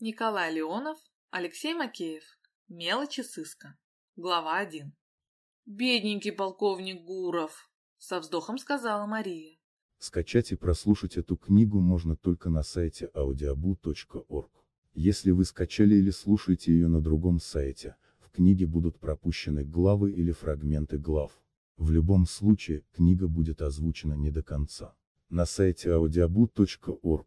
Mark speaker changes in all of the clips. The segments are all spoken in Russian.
Speaker 1: Николай Леонов, Алексей Макеев. Мелочи сыска. Глава 1. «Бедненький полковник Гуров», — со вздохом сказала Мария.
Speaker 2: Скачать и прослушать эту книгу можно только на сайте audiobu.org. Если вы скачали или слушаете ее на другом сайте, в книге будут пропущены главы или фрагменты глав. В любом случае, книга будет озвучена не до конца. На сайте audiobu.org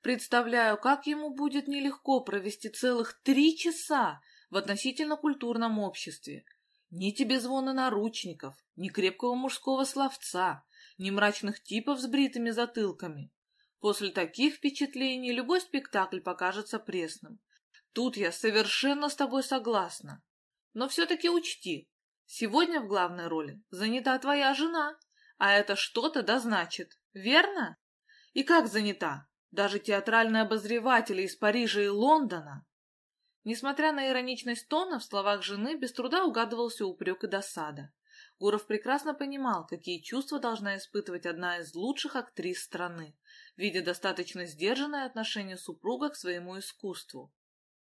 Speaker 1: Представляю, как ему будет нелегко провести целых три часа в относительно культурном обществе. Ни тебе звона наручников, ни крепкого мужского словца, ни мрачных типов с бритыми затылками. После таких впечатлений любой спектакль покажется пресным. Тут я совершенно с тобой согласна. Но все-таки учти, сегодня в главной роли занята твоя жена, а это что-то да значит, верно? И как занята? Даже театральные обозреватели из Парижа и Лондона. Несмотря на ироничность тона, в словах жены без труда угадывался упрек и досада. Гуров прекрасно понимал, какие чувства должна испытывать одна из лучших актрис страны, видя достаточно сдержанное отношение супруга к своему искусству.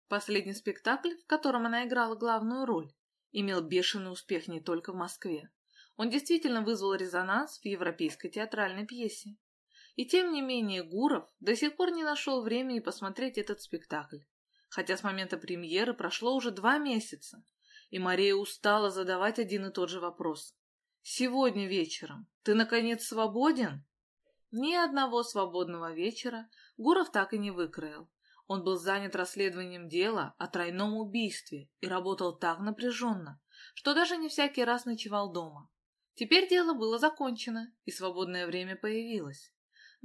Speaker 1: Последний спектакль, в котором она играла главную роль, имел бешеный успех не только в Москве. Он действительно вызвал резонанс в европейской театральной пьесе. И тем не менее Гуров до сих пор не нашел времени посмотреть этот спектакль. Хотя с момента премьеры прошло уже два месяца, и Мария устала задавать один и тот же вопрос. «Сегодня вечером ты, наконец, свободен?» Ни одного свободного вечера Гуров так и не выкроил. Он был занят расследованием дела о тройном убийстве и работал так напряженно, что даже не всякий раз ночевал дома. Теперь дело было закончено, и свободное время появилось.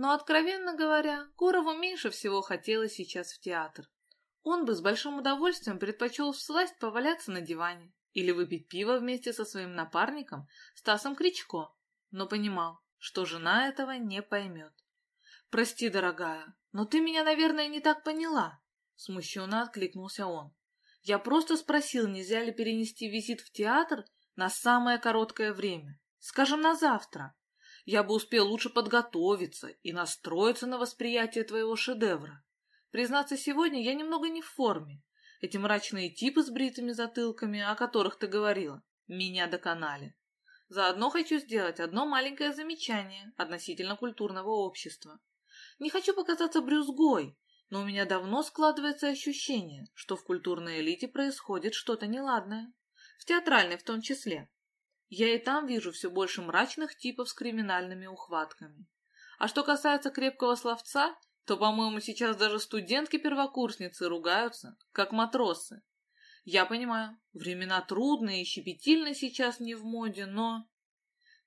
Speaker 1: Но, откровенно говоря, Гурову меньше всего хотелось сейчас в театр. Он бы с большим удовольствием предпочел всласть поваляться на диване или выпить пиво вместе со своим напарником Стасом Кричко, но понимал, что жена этого не поймет. «Прости, дорогая, но ты меня, наверное, не так поняла», — смущенно откликнулся он. «Я просто спросил, нельзя ли перенести визит в театр на самое короткое время, скажем, на завтра я бы успел лучше подготовиться и настроиться на восприятие твоего шедевра. Признаться, сегодня я немного не в форме. Эти мрачные типы с бритыми затылками, о которых ты говорила, меня доконали. Заодно хочу сделать одно маленькое замечание относительно культурного общества. Не хочу показаться брюзгой, но у меня давно складывается ощущение, что в культурной элите происходит что-то неладное. В театральной в том числе. Я и там вижу все больше мрачных типов с криминальными ухватками. А что касается крепкого словца, то, по-моему, сейчас даже студентки-первокурсницы ругаются, как матросы. Я понимаю, времена трудные и щепетильные сейчас не в моде, но...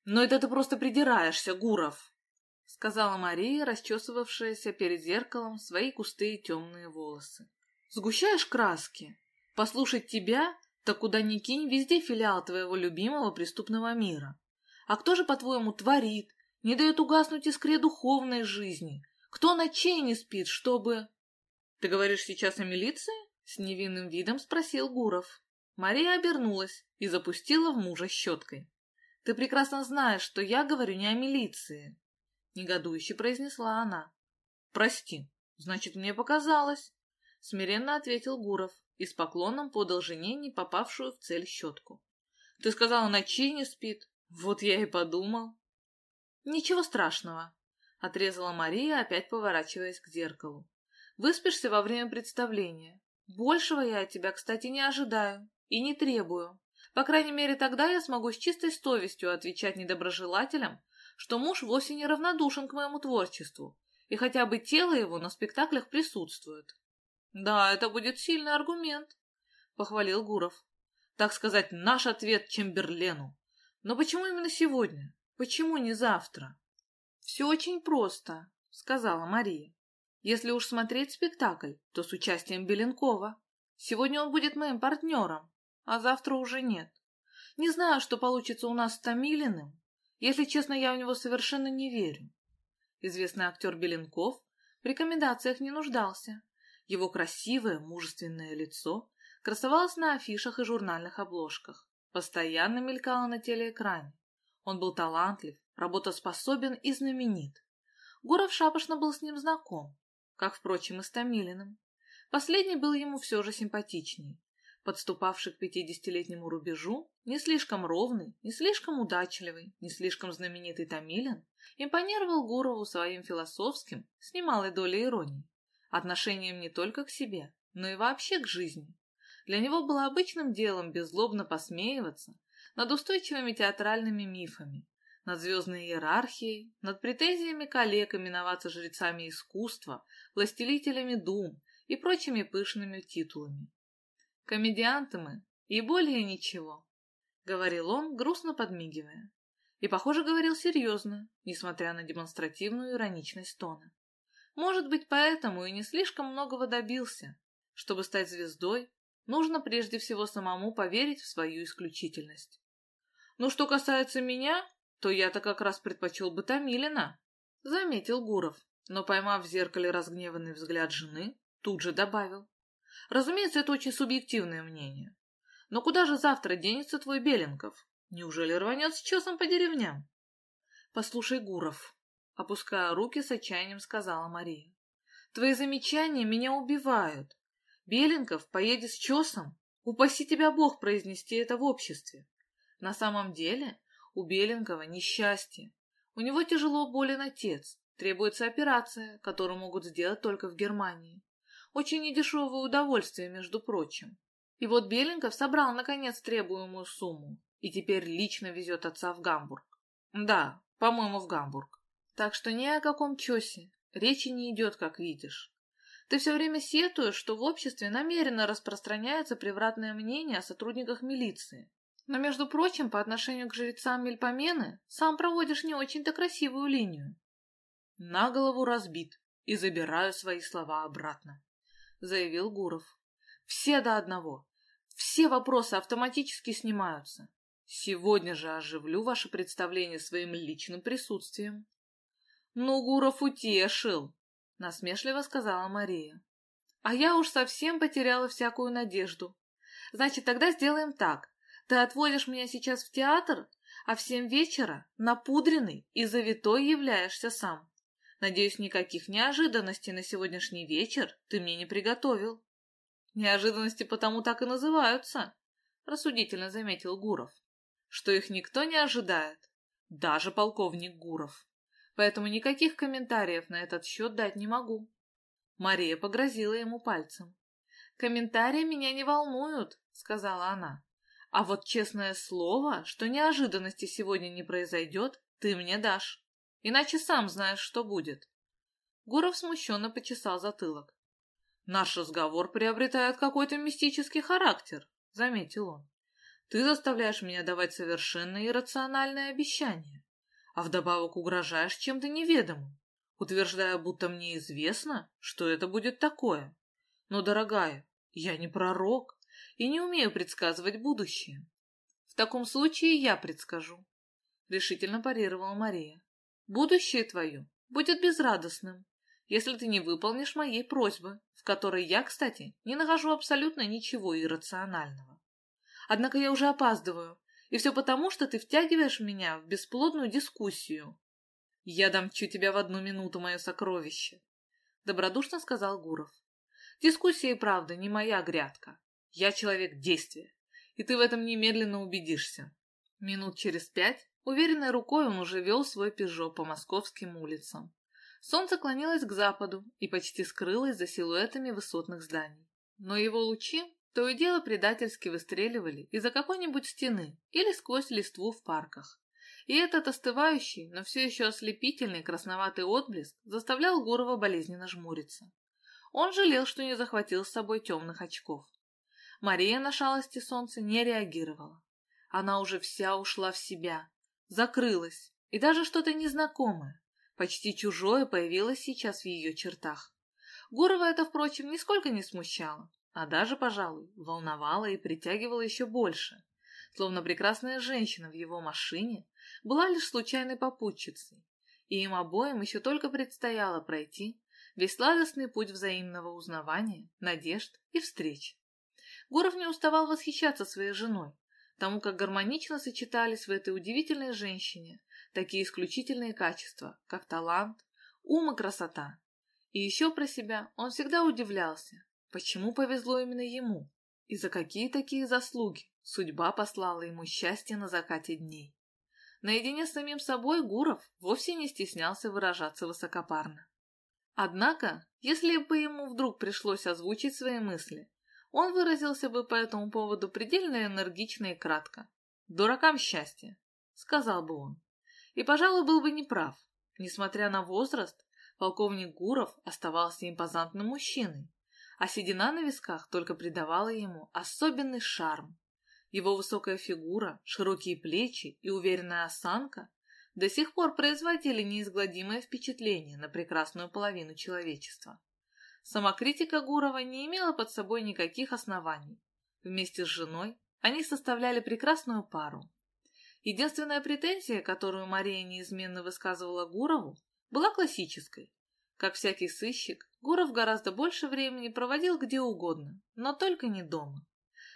Speaker 1: Но это ты просто придираешься, Гуров, — сказала Мария, расчесывавшаяся перед зеркалом свои густые темные волосы. Сгущаешь краски? Послушать тебя так куда ни кинь, везде филиал твоего любимого преступного мира. А кто же, по-твоему, творит, не дает угаснуть искре духовной жизни? Кто ночей не спит, чтобы... Ты говоришь сейчас о милиции? С невинным видом спросил Гуров. Мария обернулась и запустила в мужа щеткой. Ты прекрасно знаешь, что я говорю не о милиции. Негодующе произнесла она. Прости, значит, мне показалось. Смиренно ответил Гуров и с поклоном подал жене не попавшую в цель щетку. — Ты сказала, ночи не спит? Вот я и подумал. — Ничего страшного, — отрезала Мария, опять поворачиваясь к зеркалу. — Выспишься во время представления. Большего я от тебя, кстати, не ожидаю и не требую. По крайней мере, тогда я смогу с чистой совестью отвечать недоброжелателям, что муж вовсе не равнодушен к моему творчеству, и хотя бы тело его на спектаклях присутствует. Да, это будет сильный аргумент, похвалил Гуров. Так сказать, наш ответ Чемберлену. Но почему именно сегодня? Почему не завтра? Все очень просто, сказала Мария. Если уж смотреть спектакль, то с участием Беленкова. Сегодня он будет моим партнером, а завтра уже нет. Не знаю, что получится у нас с Томилиным. Если честно, я в него совершенно не верю. Известный актер Беленков в рекомендациях не нуждался. Его красивое, мужественное лицо красовалось на афишах и журнальных обложках, постоянно мелькало на телеэкране. Он был талантлив, работоспособен и знаменит. Гуров шапошно был с ним знаком, как, впрочем, и с Томилиным. Последний был ему все же симпатичнее. Подступавший к пятидесятилетнему рубежу, не слишком ровный, не слишком удачливый, не слишком знаменитый Томилин, импонировал Гурову своим философским, с немалой долей иронии, отношением не только к себе, но и вообще к жизни. Для него было обычным делом беззлобно посмеиваться над устойчивыми театральными мифами, над звездной иерархией, над претензиями коллег именоваться жрецами искусства, властелителями дум и прочими пышными титулами. Комедианты мы, и более ничего, — говорил он, грустно подмигивая. И, похоже, говорил серьезно, несмотря на демонстративную ироничность тона. Может быть, поэтому и не слишком многого добился. Чтобы стать звездой, нужно прежде всего самому поверить в свою исключительность. Ну, что касается меня, то я-то как раз предпочел бы Томилина, — заметил Гуров, но, поймав в зеркале разгневанный взгляд жены, тут же добавил. Разумеется, это очень субъективное мнение. Но куда же завтра денется твой Беленков? Неужели рванет с чесом по деревням? Послушай, Гуров, опуская руки с отчаянием, сказала Мария. Твои замечания меня убивают. Беленков поедет с чесом. Упаси тебя Бог произнести это в обществе. На самом деле у Беленкова несчастье. У него тяжело болен отец. Требуется операция, которую могут сделать только в Германии. Очень недешевое удовольствие, между прочим. И вот Беленков собрал, наконец, требуемую сумму и теперь лично везет отца в Гамбург. Да, по-моему, в Гамбург. Так что ни о каком чесе речи не идет, как видишь. Ты все время сетуешь, что в обществе намеренно распространяется превратное мнение о сотрудниках милиции. Но, между прочим, по отношению к жрецам Мельпомены сам проводишь не очень-то красивую линию. На голову разбит и забираю свои слова обратно заявил Гуров. Все до одного. Все вопросы автоматически снимаются. Сегодня же оживлю ваше представление своим личным присутствием. Ну, Гуров утешил, насмешливо сказала Мария. А я уж совсем потеряла всякую надежду. Значит, тогда сделаем так. Ты отводишь меня сейчас в театр, а в семь вечера напудренный и завитой являешься сам. Надеюсь, никаких неожиданностей на сегодняшний вечер ты мне не приготовил. Неожиданности потому так и называются, рассудительно заметил Гуров, что их никто не ожидает, даже полковник Гуров. Поэтому никаких комментариев на этот счет дать не могу. Мария погрозила ему пальцем. «Комментарии меня не волнуют», — сказала она. «А вот честное слово, что неожиданности сегодня не произойдет, ты мне дашь». Иначе сам знаешь, что будет. Гуров смущенно почесал затылок. Наш разговор приобретает какой-то мистический характер, заметил он. Ты заставляешь меня давать совершенно иррациональные обещания, а вдобавок угрожаешь чем-то неведомым, утверждая, будто мне известно, что это будет такое. Но, дорогая, я не пророк и не умею предсказывать будущее. В таком случае я предскажу, — решительно парировала Мария. Будущее твое будет безрадостным, если ты не выполнишь моей просьбы, в которой я, кстати, не нахожу абсолютно ничего иррационального. Однако я уже опаздываю, и все потому, что ты втягиваешь меня в бесплодную дискуссию. Я дамчу тебя в одну минуту, мое сокровище, — добродушно сказал Гуров. Дискуссия и правда не моя грядка. Я человек действия, и ты в этом немедленно убедишься. Минут через пять Уверенной рукой он уже вел свой пежо по московским улицам. Солнце клонилось к западу и почти скрылось за силуэтами высотных зданий. Но его лучи то и дело предательски выстреливали из-за какой-нибудь стены или сквозь листву в парках. И этот остывающий, но все еще ослепительный красноватый отблеск заставлял Гурова болезненно жмуриться. Он жалел, что не захватил с собой темных очков. Мария на шалости солнца не реагировала. Она уже вся ушла в себя, закрылась, и даже что-то незнакомое, почти чужое появилось сейчас в ее чертах. Гурова это, впрочем, нисколько не смущало, а даже, пожалуй, волновало и притягивало еще больше, словно прекрасная женщина в его машине была лишь случайной попутчицей, и им обоим еще только предстояло пройти весь сладостный путь взаимного узнавания, надежд и встреч. Гуров не уставал восхищаться своей женой, тому, как гармонично сочетались в этой удивительной женщине такие исключительные качества, как талант, ум и красота. И еще про себя он всегда удивлялся, почему повезло именно ему, и за какие такие заслуги судьба послала ему счастье на закате дней. Наедине с самим собой Гуров вовсе не стеснялся выражаться высокопарно. Однако, если бы ему вдруг пришлось озвучить свои мысли, он выразился бы по этому поводу предельно энергично и кратко. «Дуракам счастье», — сказал бы он. И, пожалуй, был бы неправ. Несмотря на возраст, полковник Гуров оставался импозантным мужчиной, а седина на висках только придавала ему особенный шарм. Его высокая фигура, широкие плечи и уверенная осанка до сих пор производили неизгладимое впечатление на прекрасную половину человечества. Самокритика Гурова не имела под собой никаких оснований. Вместе с женой они составляли прекрасную пару. Единственная претензия, которую Мария неизменно высказывала Гурову, была классической. Как всякий сыщик, Гуров гораздо больше времени проводил где угодно, но только не дома.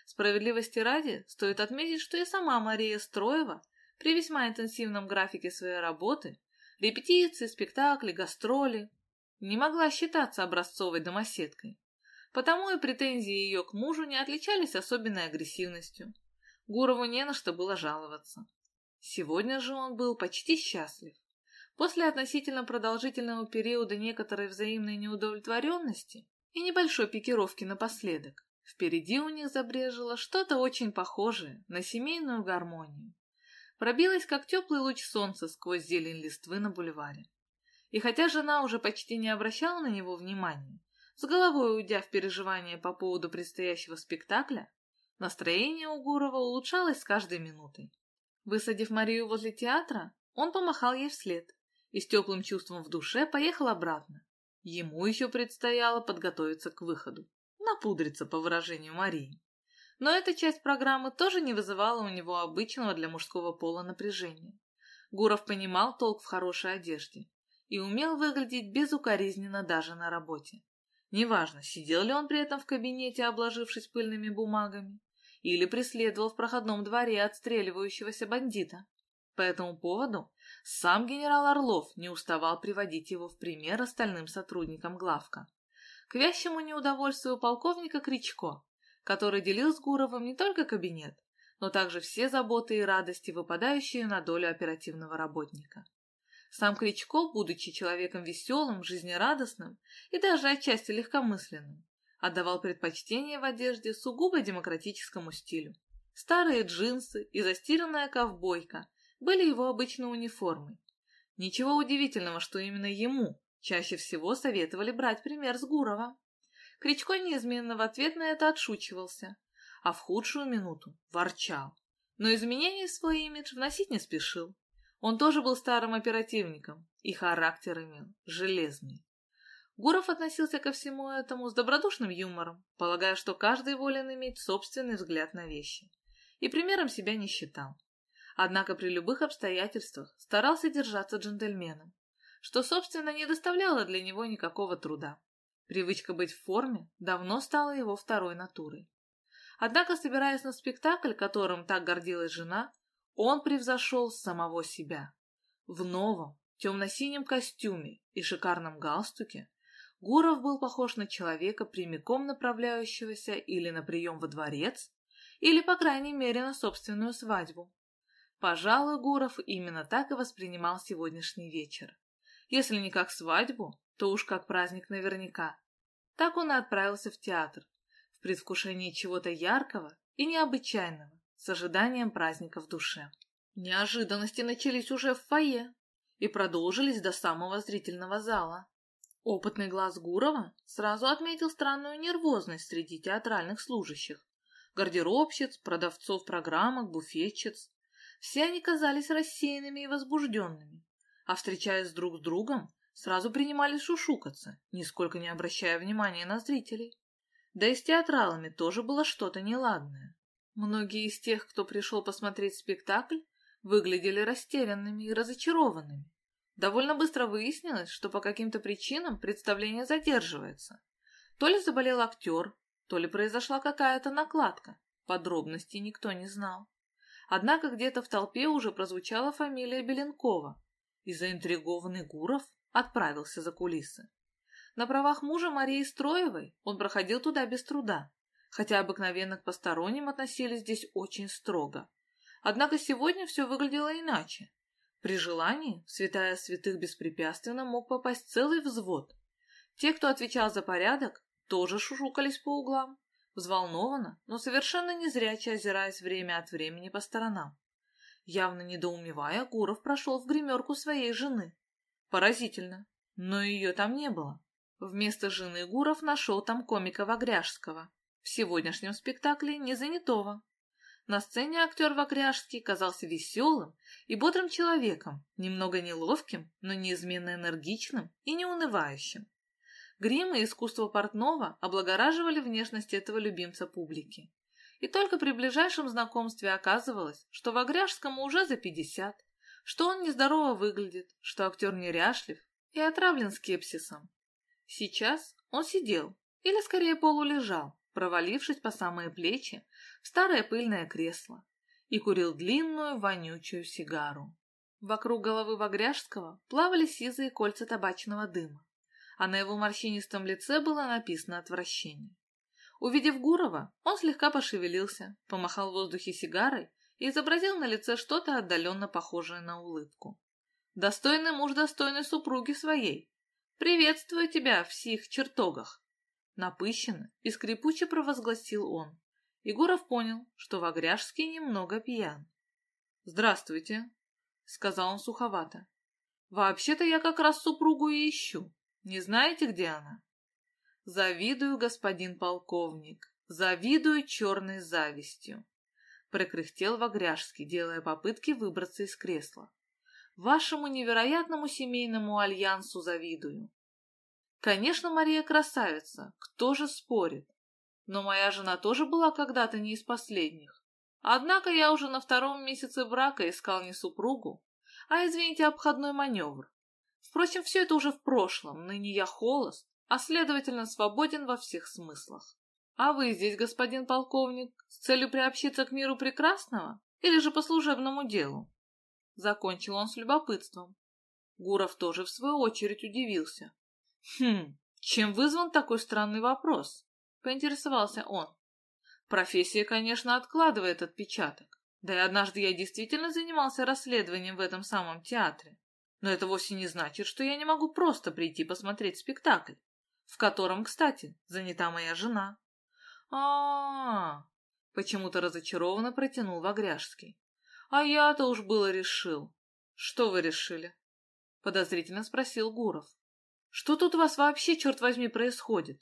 Speaker 1: Справедливости ради, стоит отметить, что и сама Мария Строева при весьма интенсивном графике своей работы, репетиции, спектакли, гастроли, не могла считаться образцовой домоседкой. Потому и претензии ее к мужу не отличались особенной агрессивностью. Гурову не на что было жаловаться. Сегодня же он был почти счастлив. После относительно продолжительного периода некоторой взаимной неудовлетворенности и небольшой пикировки напоследок, впереди у них забрежило что-то очень похожее на семейную гармонию. Пробилось, как теплый луч солнца сквозь зелень листвы на бульваре. И хотя жена уже почти не обращала на него внимания, с головой уйдя в переживания по поводу предстоящего спектакля, настроение у Гурова улучшалось с каждой минутой. Высадив Марию возле театра, он помахал ей вслед и с теплым чувством в душе поехал обратно. Ему еще предстояло подготовиться к выходу, напудриться, по выражению Марии. Но эта часть программы тоже не вызывала у него обычного для мужского пола напряжения. Гуров понимал толк в хорошей одежде и умел выглядеть безукоризненно даже на работе. Неважно, сидел ли он при этом в кабинете, обложившись пыльными бумагами, или преследовал в проходном дворе отстреливающегося бандита. По этому поводу сам генерал Орлов не уставал приводить его в пример остальным сотрудникам главка. К вящему неудовольствию полковника Кричко, который делил с Гуровым не только кабинет, но также все заботы и радости, выпадающие на долю оперативного работника. Сам Кричко, будучи человеком веселым, жизнерадостным и даже отчасти легкомысленным, отдавал предпочтение в одежде сугубо демократическому стилю. Старые джинсы и застиранная ковбойка были его обычной униформой. Ничего удивительного, что именно ему чаще всего советовали брать пример с Гурова. Кричко неизменно в ответ на это отшучивался, а в худшую минуту ворчал. Но изменений в свой имидж вносить не спешил. Он тоже был старым оперативником, и характер имел железный. Гуров относился ко всему этому с добродушным юмором, полагая, что каждый волен иметь собственный взгляд на вещи. И примером себя не считал. Однако при любых обстоятельствах старался держаться джентльменом, что, собственно, не доставляло для него никакого труда. Привычка быть в форме давно стала его второй натурой. Однако, собираясь на спектакль, которым так гордилась жена, он превзошел самого себя. В новом, темно-синем костюме и шикарном галстуке Гуров был похож на человека, прямиком направляющегося или на прием во дворец, или, по крайней мере, на собственную свадьбу. Пожалуй, Гуров именно так и воспринимал сегодняшний вечер. Если не как свадьбу, то уж как праздник наверняка. Так он и отправился в театр, в предвкушении чего-то яркого и необычайного, с ожиданием праздника в душе. Неожиданности начались уже в фойе и продолжились до самого зрительного зала. Опытный глаз Гурова сразу отметил странную нервозность среди театральных служащих. Гардеробщиц, продавцов программок, буфетчиц. Все они казались рассеянными и возбужденными, а встречаясь друг с другом, сразу принимались шушукаться, нисколько не обращая внимания на зрителей. Да и с театралами тоже было что-то неладное. Многие из тех, кто пришел посмотреть спектакль, выглядели растерянными и разочарованными. Довольно быстро выяснилось, что по каким-то причинам представление задерживается. То ли заболел актер, то ли произошла какая-то накладка. Подробностей никто не знал. Однако где-то в толпе уже прозвучала фамилия Беленкова, и заинтригованный Гуров отправился за кулисы. На правах мужа Марии Строевой он проходил туда без труда, хотя обыкновенно к посторонним относились здесь очень строго. Однако сегодня все выглядело иначе. При желании святая святых беспрепятственно мог попасть целый взвод. Те, кто отвечал за порядок, тоже шушукались по углам, взволнованно, но совершенно незряче озираясь время от времени по сторонам. Явно недоумевая, Гуров прошел в гримерку своей жены. Поразительно, но ее там не было. Вместо жены Гуров нашел там комика Вагряжского, в сегодняшнем спектакле не занятого. На сцене актер Вагряжский казался веселым и бодрым человеком, немного неловким, но неизменно энергичным и неунывающим. Грим и искусство портного облагораживали внешность этого любимца публики. И только при ближайшем знакомстве оказывалось, что Вагряжскому уже за пятьдесят, что он нездорово выглядит, что актер неряшлив и отравлен скепсисом. Сейчас он сидел, или скорее полулежал, провалившись по самые плечи в старое пыльное кресло, и курил длинную вонючую сигару. Вокруг головы Вагряжского плавали сизые кольца табачного дыма, а на его морщинистом лице было написано отвращение. Увидев Гурова, он слегка пошевелился, помахал в воздухе сигарой и изобразил на лице что-то отдаленно похожее на улыбку. «Достойный муж достойной супруги своей! Приветствую тебя в сих чертогах!» Напыщенно и скрипуче провозгласил он. Егоров понял, что Вагряжский немного пьян. «Здравствуйте», — сказал он суховато. «Вообще-то я как раз супругу и ищу. Не знаете, где она?» «Завидую, господин полковник, завидую черной завистью», — прокряхтел Вагряжский, делая попытки выбраться из кресла. «Вашему невероятному семейному альянсу завидую. Конечно, Мария красавица, кто же спорит? Но моя жена тоже была когда-то не из последних. Однако я уже на втором месяце брака искал не супругу, а, извините, обходной маневр. Впрочем, все это уже в прошлом, ныне я холост, а следовательно свободен во всех смыслах. А вы здесь, господин полковник, с целью приобщиться к миру прекрасного или же по служебному делу? Закончил он с любопытством. Гуров тоже в свою очередь удивился. «Хм, чем вызван такой странный вопрос?» — поинтересовался он. «Профессия, конечно, откладывает отпечаток. Да и однажды я действительно занимался расследованием в этом самом театре. Но это вовсе не значит, что я не могу просто прийти посмотреть спектакль, в котором, кстати, занята моя жена». А, почему-то разочарованно протянул Вагряжский. «А я-то уж было решил». «Что вы решили?» — подозрительно спросил Гуров. Что тут у вас вообще, черт возьми, происходит?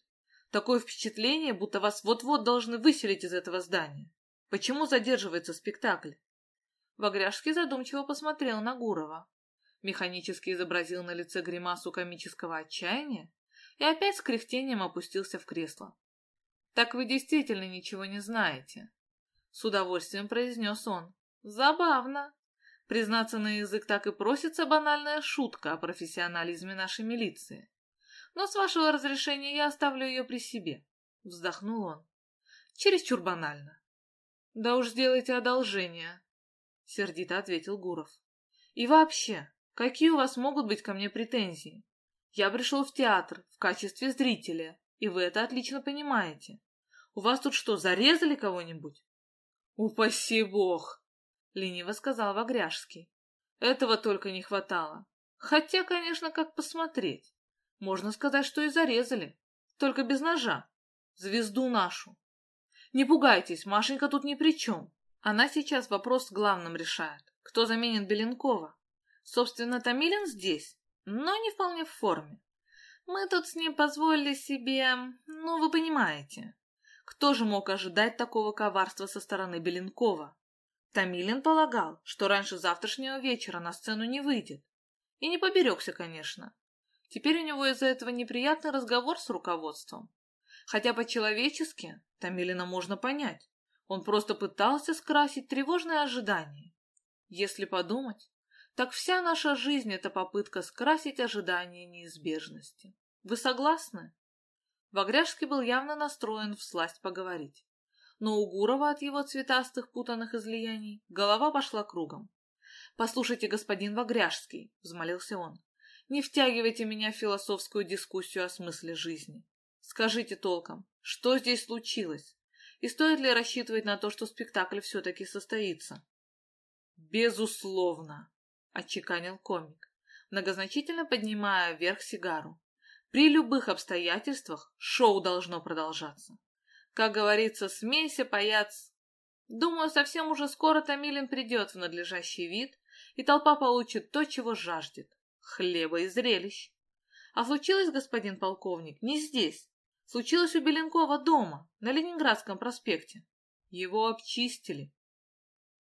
Speaker 1: Такое впечатление, будто вас вот-вот должны выселить из этого здания. Почему задерживается спектакль? Вагряжский задумчиво посмотрел на Гурова. Механически изобразил на лице гримасу комического отчаяния и опять с кряхтением опустился в кресло. «Так вы действительно ничего не знаете?» С удовольствием произнес он. «Забавно. Признаться на язык так и просится банальная шутка о профессионализме нашей милиции. Но с вашего разрешения я оставлю ее при себе. Вздохнул он. Чересчур банально. Да уж сделайте одолжение, сердито ответил Гуров. И вообще, какие у вас могут быть ко мне претензии? Я пришел в театр в качестве зрителя, и вы это отлично понимаете. У вас тут что, зарезали кого-нибудь? Упаси бог! лениво сказал Вагряжский. Этого только не хватало. Хотя, конечно, как посмотреть. Можно сказать, что и зарезали. Только без ножа. Звезду нашу. Не пугайтесь, Машенька тут ни при чем. Она сейчас вопрос главным решает. Кто заменит Беленкова? Собственно, Томилин здесь, но не вполне в форме. Мы тут с ним позволили себе... Ну, вы понимаете. Кто же мог ожидать такого коварства со стороны Беленкова? Томилин полагал, что раньше завтрашнего вечера на сцену не выйдет. И не поберегся, конечно. Теперь у него из-за этого неприятный разговор с руководством. Хотя по-человечески Томилина можно понять. Он просто пытался скрасить тревожное ожидание. Если подумать, так вся наша жизнь — это попытка скрасить ожидание неизбежности. Вы согласны? Вагряжский был явно настроен всласть поговорить. Но у Гурова от его цветастых путанных излияний голова пошла кругом. «Послушайте, господин Вагряжский», — взмолился он, — «не втягивайте меня в философскую дискуссию о смысле жизни. Скажите толком, что здесь случилось? И стоит ли рассчитывать на то, что спектакль все-таки состоится?» «Безусловно», — отчеканил комик, многозначительно поднимая вверх сигару. «При любых обстоятельствах шоу должно продолжаться. Как говорится, смейся, паяц. Думаю, совсем уже скоро Томилин придет в надлежащий вид, и толпа получит то, чего жаждет — хлеба и зрелищ. А случилось, господин полковник, не здесь. Случилось у Беленкова дома, на Ленинградском проспекте. Его обчистили.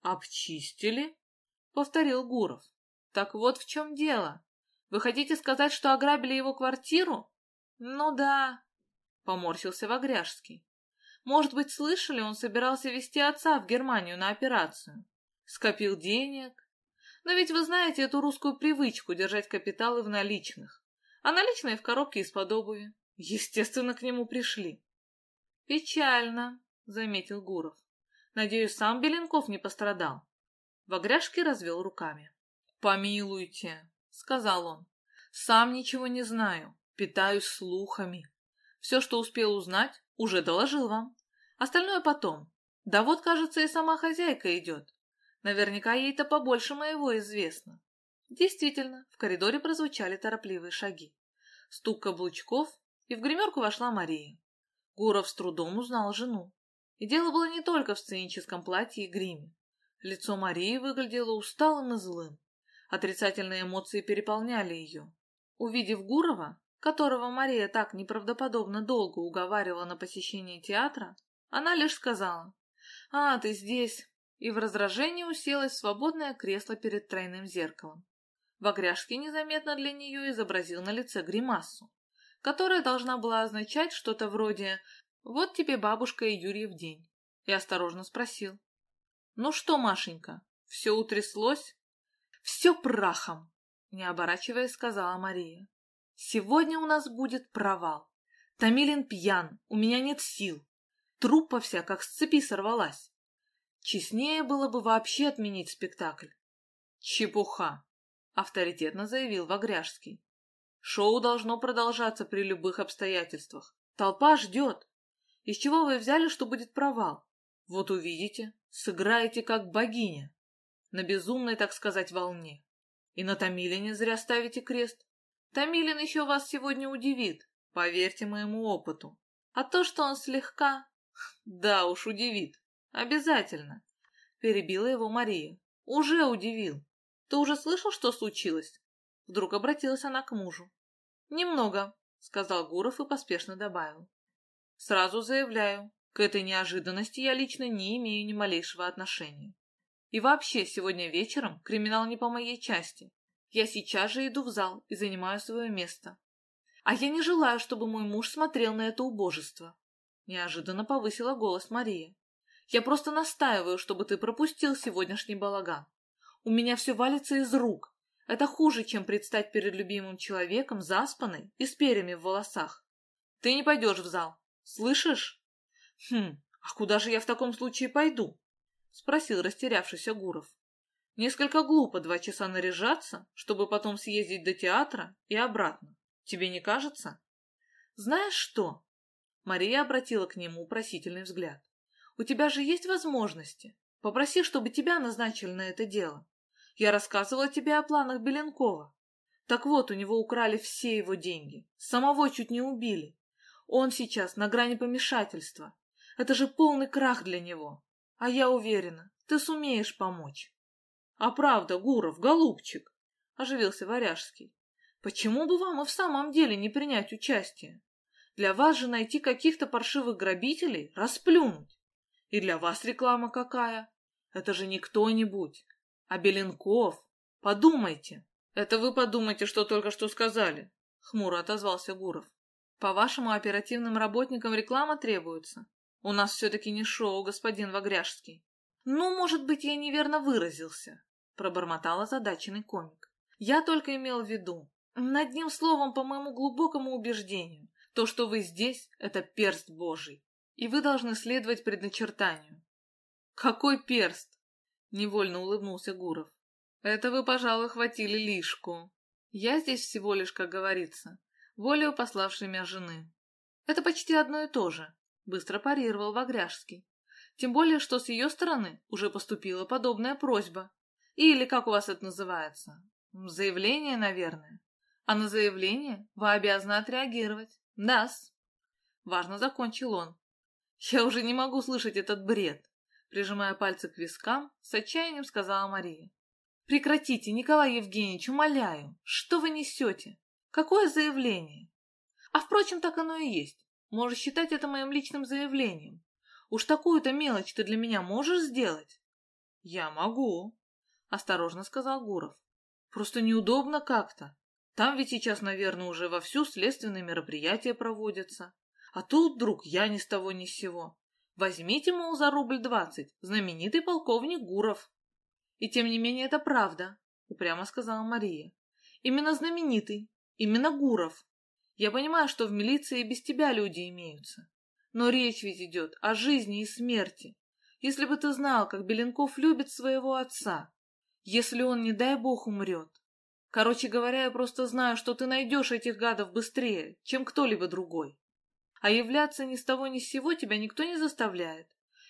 Speaker 1: «Обчистили?» — повторил Гуров. «Так вот в чем дело. Вы хотите сказать, что ограбили его квартиру?» «Ну да», — поморщился Вагряжский. «Может быть, слышали, он собирался везти отца в Германию на операцию. Скопил денег. Но ведь вы знаете эту русскую привычку держать капиталы в наличных. А наличные в коробке из-под обуви. Естественно, к нему пришли». «Печально», — заметил Гуров. Надеюсь, сам Беленков не пострадал. Вагряшки развел руками. «Помилуйте», — сказал он. «Сам ничего не знаю, питаюсь слухами. Все, что успел узнать, уже доложил вам. Остальное потом. Да вот, кажется, и сама хозяйка идет. Наверняка ей-то побольше моего известно». Действительно, в коридоре прозвучали торопливые шаги. Стук каблучков, и в гримерку вошла Мария. Гуров с трудом узнал жену. И дело было не только в сценическом платье и гриме. Лицо Марии выглядело усталым и злым. Отрицательные эмоции переполняли ее. Увидев Гурова, которого Мария так неправдоподобно долго уговаривала на посещение театра, она лишь сказала «А, ты здесь!» и в раздражении уселась в свободное кресло перед тройным зеркалом. Вагряжский незаметно для нее изобразил на лице гримасу, которая должна была означать что-то вроде вот тебе бабушка и Юрьев день. И осторожно спросил. Ну что, Машенька, все утряслось? Все прахом, не оборачиваясь, сказала Мария. Сегодня у нас будет провал. Томилин пьян, у меня нет сил. Труппа вся как с цепи сорвалась. Честнее было бы вообще отменить спектакль. Чепуха, авторитетно заявил Вагряжский. Шоу должно продолжаться при любых обстоятельствах. Толпа ждет. Из чего вы взяли, что будет провал? Вот увидите, сыграете как богиня. На безумной, так сказать, волне. И на Томилине зря ставите крест. Томилин еще вас сегодня удивит, поверьте моему опыту. А то, что он слегка... Да уж, удивит. Обязательно. Перебила его Мария. Уже удивил. Ты уже слышал, что случилось? Вдруг обратилась она к мужу. Немного, сказал Гуров и поспешно добавил. Сразу заявляю, к этой неожиданности я лично не имею ни малейшего отношения. И вообще, сегодня вечером криминал не по моей части. Я сейчас же иду в зал и занимаю свое место. А я не желаю, чтобы мой муж смотрел на это убожество. Неожиданно повысила голос Мария. Я просто настаиваю, чтобы ты пропустил сегодняшний балаган. У меня все валится из рук. Это хуже, чем предстать перед любимым человеком заспанной и с перьями в волосах. Ты не пойдешь в зал. Слышишь? Хм, а куда же я в таком случае пойду? Спросил растерявшийся Гуров. Несколько глупо два часа наряжаться, чтобы потом съездить до театра и обратно. Тебе не кажется? Знаешь что? Мария обратила к нему просительный взгляд. У тебя же есть возможности. Попроси, чтобы тебя назначили на это дело. Я рассказывала тебе о планах Беленкова. Так вот, у него украли все его деньги. Самого чуть не убили. Он сейчас на грани помешательства. Это же полный крах для него. А я уверена, ты сумеешь помочь. А правда, Гуров, голубчик, оживился Варяжский. Почему бы вам и в самом деле не принять участие? Для вас же найти каких-то паршивых грабителей, расплюнуть. И для вас реклама какая? Это же не кто-нибудь, а Беленков. Подумайте. Это вы подумайте, что только что сказали, хмуро отозвался Гуров. По вашему оперативным работникам реклама требуется. У нас все-таки не шоу, господин Вагряжский. Ну, может быть, я неверно выразился, пробормотал озадаченный комик. Я только имел в виду, над ним словом, по моему глубокому убеждению, то, что вы здесь, это перст Божий, и вы должны следовать предначертанию. Какой перст? Невольно улыбнулся Гуров. Это вы, пожалуй, хватили лишку. Я здесь всего лишь, как говорится, волею пославшей меня жены. Это почти одно и то же, быстро парировал Вагряжский. Тем более, что с ее стороны уже поступила подобная просьба. Или, как у вас это называется, заявление, наверное. А на заявление вы обязаны отреагировать. Да-с. Важно закончил он. Я уже не могу слышать этот бред. Прижимая пальцы к вискам, с отчаянием сказала Мария. Прекратите, Николай Евгеньевич, умоляю. Что вы несете? Какое заявление? А впрочем, так оно и есть. Можешь считать это моим личным заявлением. Уж такую-то мелочь ты для меня можешь сделать? Я могу, осторожно сказал Гуров. Просто неудобно как-то. Там ведь сейчас, наверное, уже вовсю следственные мероприятия проводятся. А тут вдруг я ни с того ни с сего. Возьмите, мол, за рубль двадцать, знаменитый полковник Гуров. И тем не менее это правда, упрямо сказала Мария. Именно знаменитый, именно Гуров. Я понимаю, что в милиции без тебя люди имеются. Но речь ведь идет о жизни и смерти. Если бы ты знал, как Беленков любит своего отца. Если он, не дай бог, умрет. Короче говоря, я просто знаю, что ты найдешь этих гадов быстрее, чем кто-либо другой. А являться ни с того ни с сего тебя никто не заставляет.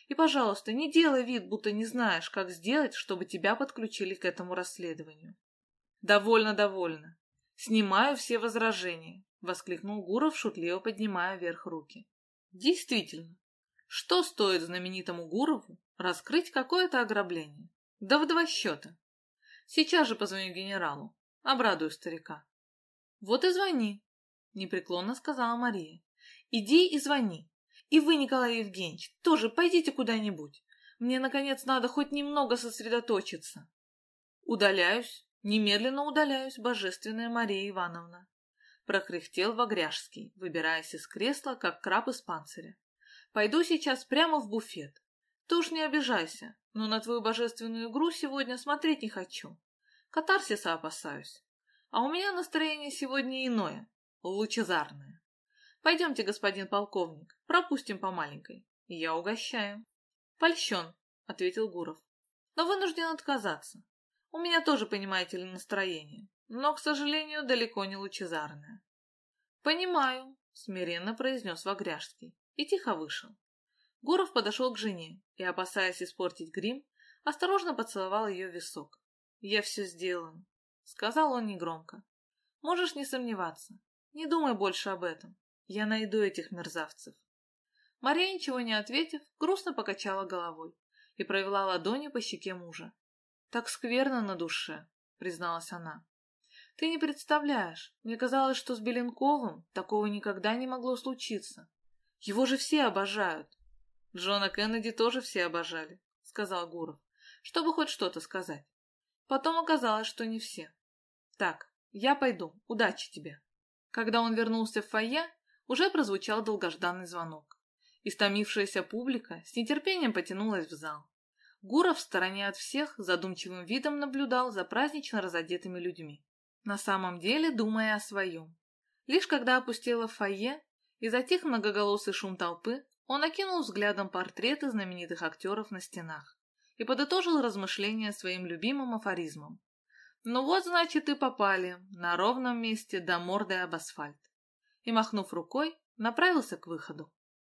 Speaker 1: И, пожалуйста, не делай вид, будто не знаешь, как сделать, чтобы тебя подключили к этому расследованию. Довольно, довольно. Снимаю все возражения, воскликнул Гуров, шутливо поднимая вверх руки. Действительно, что стоит знаменитому Гурову раскрыть какое-то ограбление? Да в два счета. Сейчас же позвоню генералу, обрадую старика. Вот и звони, непреклонно сказала Мария. Иди и звони. И вы, Николай Евгеньевич, тоже пойдите куда-нибудь. Мне, наконец, надо хоть немного сосредоточиться. Удаляюсь, немедленно удаляюсь, божественная Мария Ивановна. Прокряхтел Вагряжский, выбираясь из кресла, как краб из панциря. Пойду сейчас прямо в буфет. Ты уж не обижайся, но на твою божественную игру сегодня смотреть не хочу. Катарсиса опасаюсь. А у меня настроение сегодня иное, лучезарное. Пойдемте, господин полковник, пропустим по маленькой. Я угощаю. Польщен, ответил Гуров. Но вынужден отказаться. У меня тоже, понимаете ли, настроение, но, к сожалению, далеко не лучезарное. Понимаю, смиренно произнес Вагряжский и тихо вышел. Гуров подошел к жене и, опасаясь испортить грим, осторожно поцеловал ее висок. «Я все сделаю», — сказал он негромко. «Можешь не сомневаться. Не думай больше об этом. Я найду этих мерзавцев. Мария, ничего не ответив, грустно покачала головой и провела ладонью по щеке мужа. «Так скверно на душе», — призналась она. «Ты не представляешь, мне казалось, что с Беленковым такого никогда не могло случиться. Его же все обожают». «Джона Кеннеди тоже все обожали», — сказал Гуров, чтобы хоть что-то сказать. Потом оказалось, что не все. «Так, я пойду. Удачи тебе». Когда он вернулся в фойе, уже прозвучал долгожданный звонок. Истомившаяся публика с нетерпением потянулась в зал. Гуров в стороне от всех задумчивым видом наблюдал за празднично разодетыми людьми, на самом деле думая о своем. Лишь когда опустело фойе и затих многоголосый шум толпы, он окинул взглядом портреты знаменитых актеров на стенах и подытожил размышления своим любимым афоризмом. «Ну вот, значит, и попали на ровном месте до морды об асфальт» и, махнув рукой, направился к выходу.